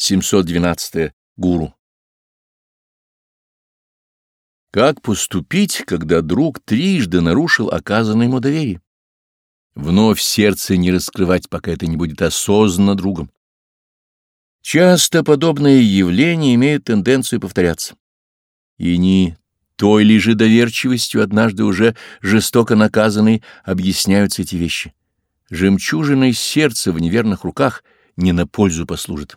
712. Гуру. Как поступить, когда друг трижды нарушил оказанное ему доверие? Вновь сердце не раскрывать, пока это не будет осознанно другом. Часто подобные явления имеют тенденцию повторяться. И не той ли же доверчивостью, однажды уже жестоко наказанной, объясняются эти вещи. Жемчужиной сердца в неверных руках не на пользу послужит.